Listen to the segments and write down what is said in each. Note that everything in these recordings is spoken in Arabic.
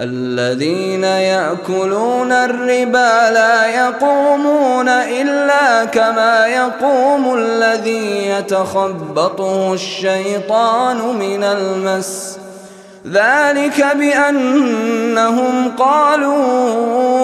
الذين يأكلون الربا لا يقومون إلا كما يقوم الذي يتخبطه الشيطان من المس. ذلك بأنهم قالوا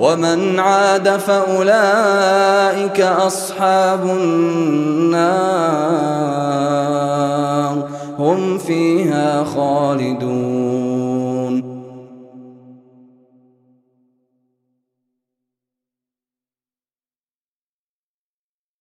ومن عاد فأولئك أصحاب النار. هم فيها خالدون.